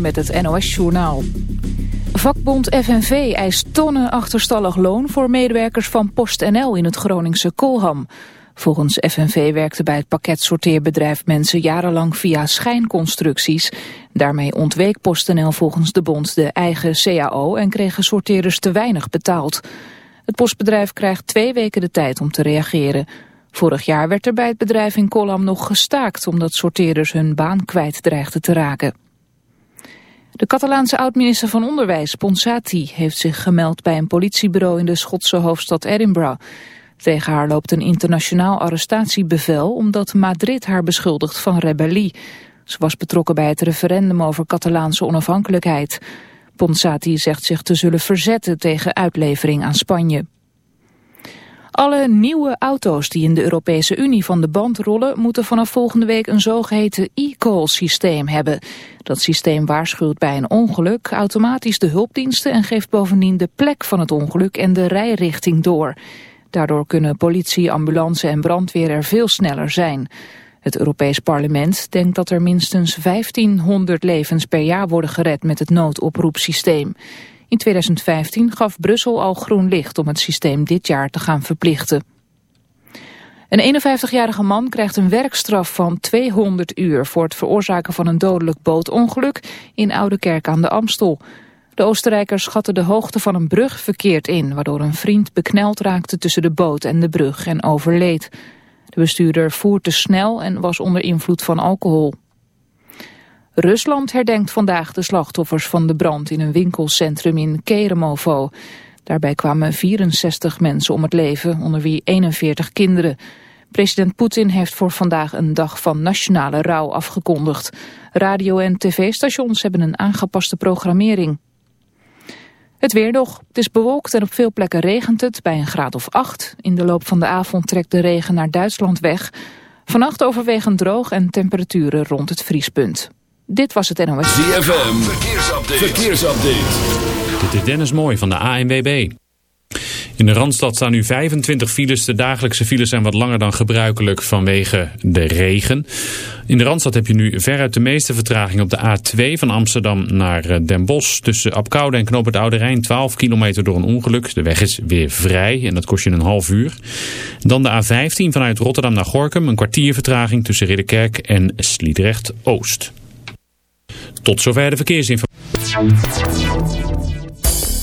Met het NOS Journaal. Vakbond FNV eist tonnen achterstallig loon voor medewerkers van PostNL in het Groningse Kolham. Volgens FNV werkte bij het pakketsorteerbedrijf mensen jarenlang via schijnconstructies. Daarmee ontweek PostNL volgens de bond de eigen CAO en kregen sorteerders te weinig betaald. Het postbedrijf krijgt twee weken de tijd om te reageren. Vorig jaar werd er bij het bedrijf in Kolham nog gestaakt omdat sorteerders hun baan kwijt dreigden te raken. De Catalaanse oud-minister van Onderwijs, Ponsati, heeft zich gemeld bij een politiebureau in de Schotse hoofdstad Edinburgh. Tegen haar loopt een internationaal arrestatiebevel omdat Madrid haar beschuldigt van rebellie. Ze was betrokken bij het referendum over Catalaanse onafhankelijkheid. Ponsati zegt zich te zullen verzetten tegen uitlevering aan Spanje. Alle nieuwe auto's die in de Europese Unie van de band rollen... moeten vanaf volgende week een zogeheten e-call systeem hebben. Dat systeem waarschuwt bij een ongeluk automatisch de hulpdiensten... en geeft bovendien de plek van het ongeluk en de rijrichting door. Daardoor kunnen politie, ambulance en brandweer er veel sneller zijn. Het Europees Parlement denkt dat er minstens 1500 levens per jaar worden gered met het noodoproepsysteem. In 2015 gaf Brussel al groen licht om het systeem dit jaar te gaan verplichten. Een 51-jarige man krijgt een werkstraf van 200 uur voor het veroorzaken van een dodelijk bootongeluk in Oudekerk aan de Amstel. De Oostenrijkers schatten de hoogte van een brug verkeerd in, waardoor een vriend bekneld raakte tussen de boot en de brug en overleed. De bestuurder voer te snel en was onder invloed van alcohol. Rusland herdenkt vandaag de slachtoffers van de brand in een winkelcentrum in Keremovo. Daarbij kwamen 64 mensen om het leven, onder wie 41 kinderen. President Poetin heeft voor vandaag een dag van nationale rouw afgekondigd. Radio- en tv-stations hebben een aangepaste programmering. Het weer nog. Het is bewolkt en op veel plekken regent het bij een graad of 8. In de loop van de avond trekt de regen naar Duitsland weg. Vannacht overwegend droog en temperaturen rond het vriespunt. Dit was het NOS. ZFM, verkeersupdate. verkeersupdate. Dit is Dennis Mooi van de ANWB. In de Randstad staan nu 25 files. De dagelijkse files zijn wat langer dan gebruikelijk vanwege de regen. In de Randstad heb je nu veruit de meeste vertraging op de A2 van Amsterdam naar eh, Den Bosch. Tussen Apkoude en Knoop het Oude Rijn 12 kilometer door een ongeluk. De weg is weer vrij en dat kost je een half uur. Dan de A15 vanuit Rotterdam naar Gorkum. Een kwartier vertraging tussen Ridderkerk en Sliedrecht Oost. Tot zover de verkeersinformatie.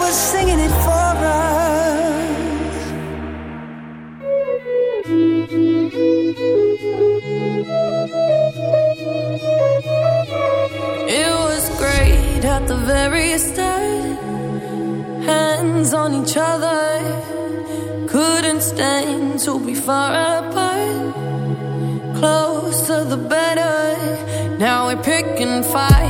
was singing it for us. It was great at the very start, hands on each other. Couldn't stand to be far apart. Closer the better. Now we're picking fights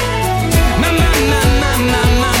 My na.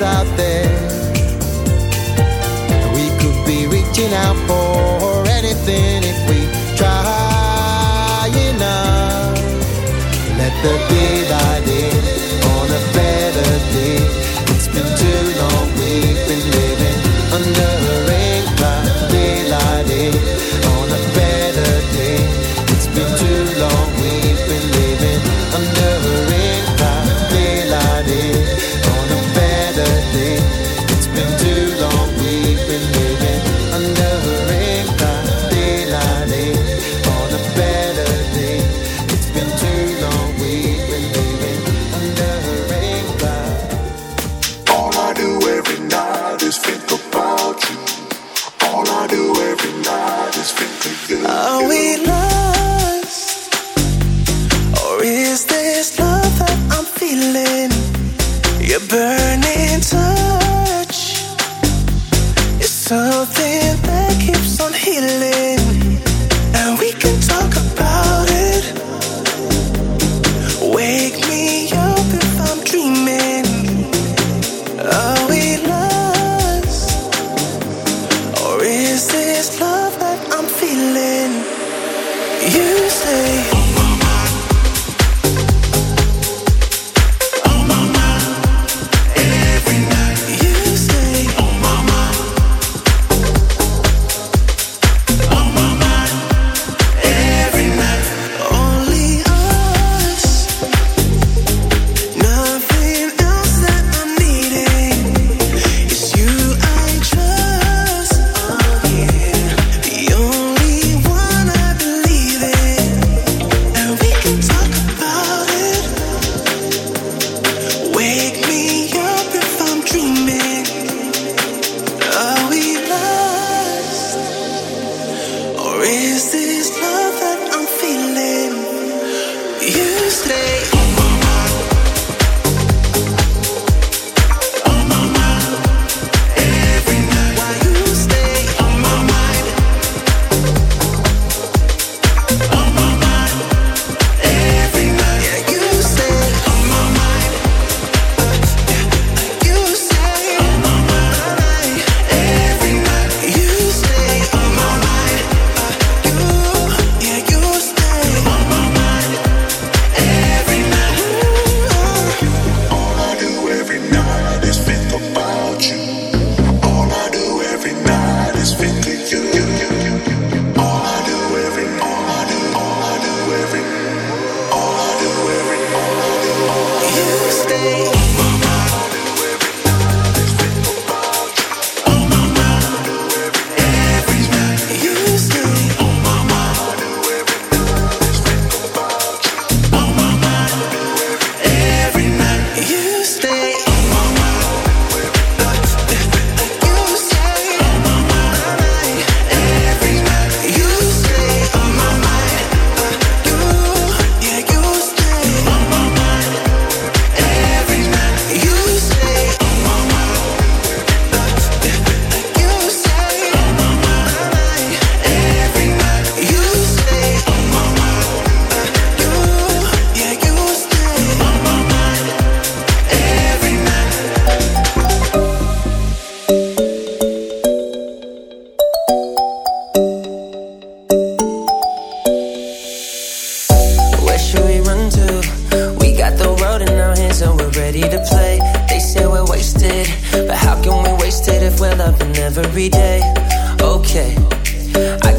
out there. We could be reaching out for anything if we try enough. Let there be light.